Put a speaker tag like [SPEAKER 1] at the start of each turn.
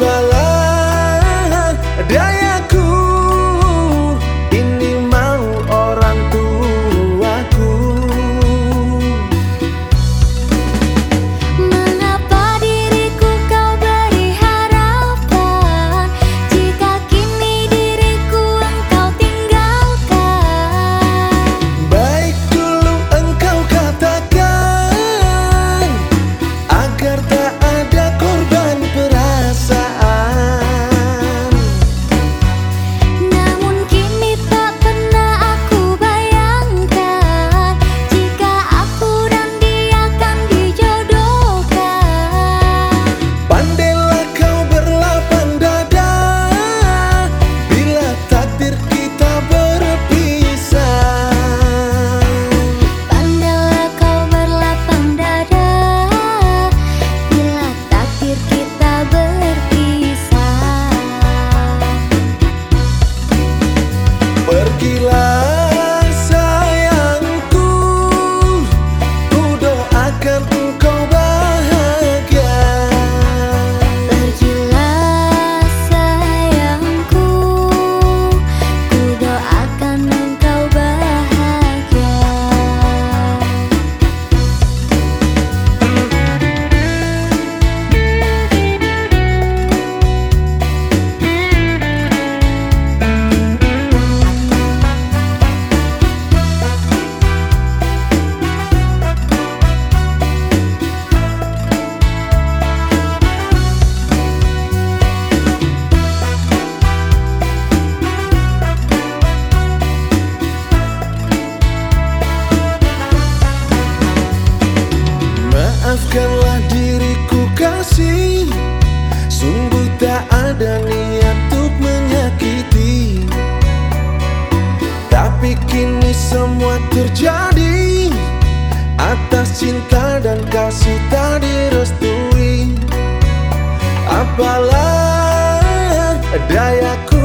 [SPEAKER 1] Apalah Cinta dan kasih tak direstui. Apalah dayaku